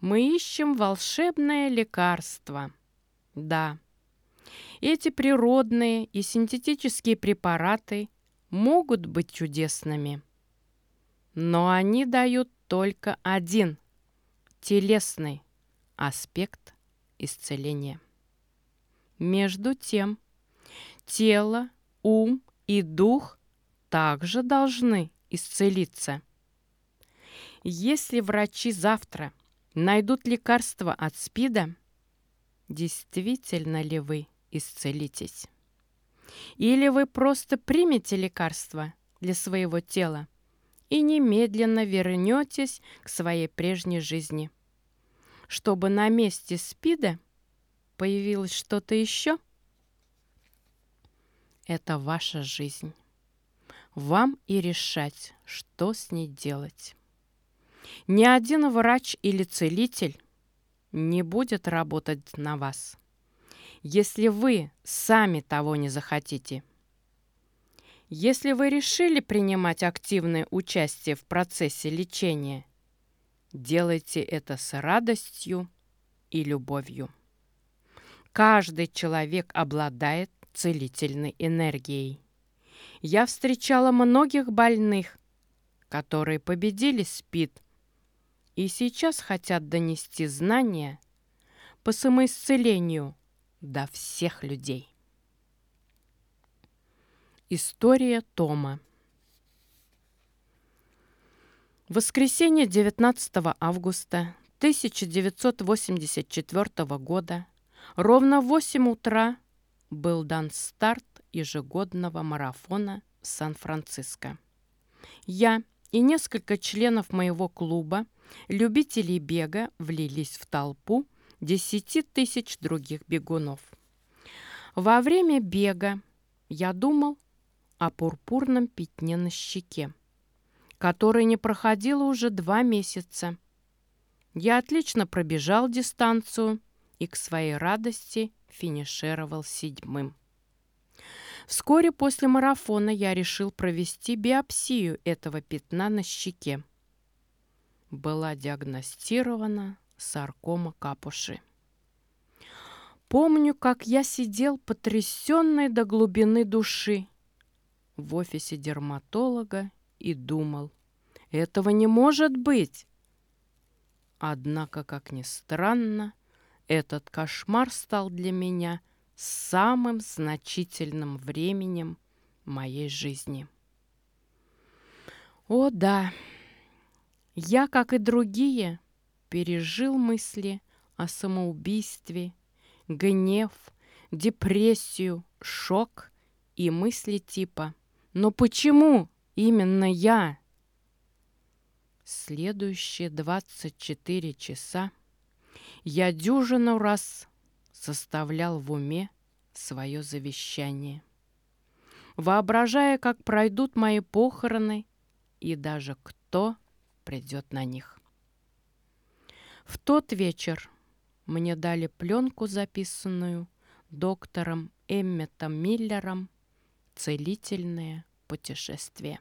Мы ищем волшебное лекарство. Да, эти природные и синтетические препараты могут быть чудесными. Но они дают только один телесный аспект исцеления. Между тем, тело, ум и дух также должны исцелиться. Если врачи завтра найдут лекарство от СПИДа, действительно ли вы исцелитесь? Или вы просто примете лекарство для своего тела и немедленно вернетесь к своей прежней жизни, чтобы на месте СПИДа появилось что-то еще? Это ваша жизнь. Вам и решать, что с ней делать. Ни один врач или целитель не будет работать на вас, если вы сами того не захотите. Если вы решили принимать активное участие в процессе лечения, делайте это с радостью и любовью. Каждый человек обладает целительной энергией. Я встречала многих больных, которые победили СПИД и сейчас хотят донести знания по самоисцелению до всех людей. История Тома воскресенье 19 августа 1984 года ровно в 8 утра был дан старт ежегодного марафона в Сан-Франциско. Я и несколько членов моего клуба, любителей бега, влились в толпу 10 тысяч других бегунов. Во время бега я думал о пурпурном пятне на щеке, которое не проходило уже два месяца. Я отлично пробежал дистанцию и к своей радости финишировал седьмым. Вскоре после марафона я решил провести биопсию этого пятна на щеке. Была диагностирована саркома капуши. Помню, как я сидел потрясенный до глубины души в офисе дерматолога и думал, этого не может быть. Однако, как ни странно, этот кошмар стал для меня самым значительным временем моей жизни. О да, я, как и другие, пережил мысли о самоубийстве, гнев, депрессию, шок и мысли типа но почему именно я? Следующие 24 часа я дюжину раз составлял в уме свое завещание, воображая, как пройдут мои похороны и даже кто придет на них. В тот вечер мне дали пленку, записанную доктором Эмметом Миллером «Целительное путешествие.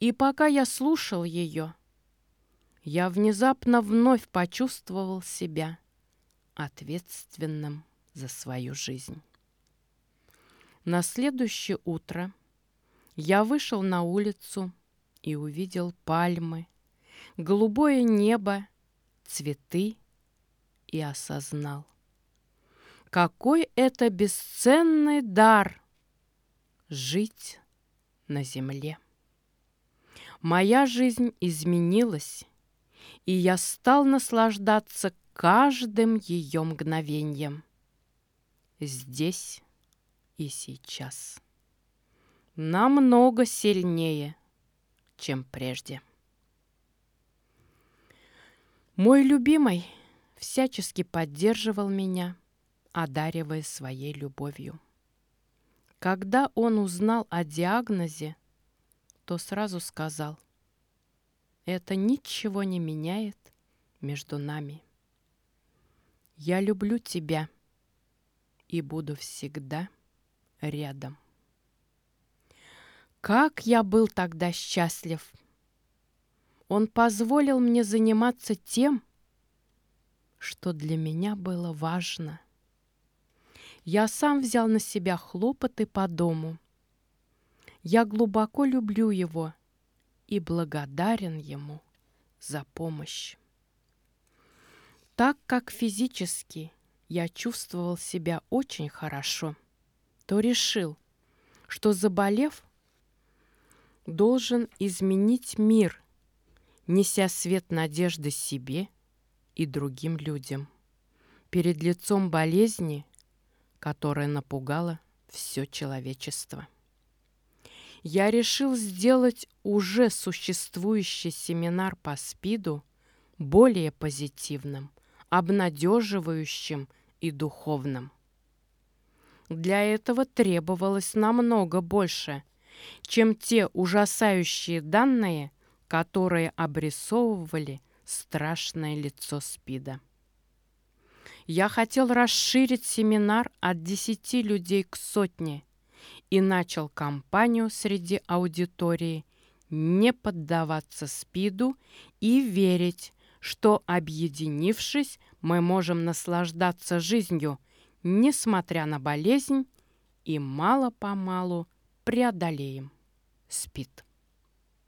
И пока я слушал ее, я внезапно вновь почувствовал себя ответственным за свою жизнь. На следующее утро я вышел на улицу и увидел пальмы, голубое небо, цветы и осознал, какой это бесценный дар жить на земле. Моя жизнь изменилась, и я стал наслаждаться каждым ее мгновением. Здесь и сейчас. Намного сильнее, чем прежде. Мой любимый всячески поддерживал меня, одаривая своей любовью. Когда он узнал о диагнозе, то сразу сказал, «Это ничего не меняет между нами. Я люблю тебя и буду всегда рядом». Как я был тогда счастлив! Он позволил мне заниматься тем, что для меня было важно. Я сам взял на себя хлопоты по дому. Я глубоко люблю его и благодарен ему за помощь. Так как физически я чувствовал себя очень хорошо, то решил, что заболев, должен изменить мир, неся свет надежды себе и другим людям перед лицом болезни, которая напугала все человечество. Я решил сделать уже существующий семинар по СПИДу более позитивным, обнадеживающим и духовным. Для этого требовалось намного больше, чем те ужасающие данные, которые обрисовывали страшное лицо СПИДа. Я хотел расширить семинар от 10 людей к сотне и начал кампанию среди аудитории не поддаваться СПИДу и верить, что, объединившись, мы можем наслаждаться жизнью, несмотря на болезнь, и мало-помалу преодолеем СПИД.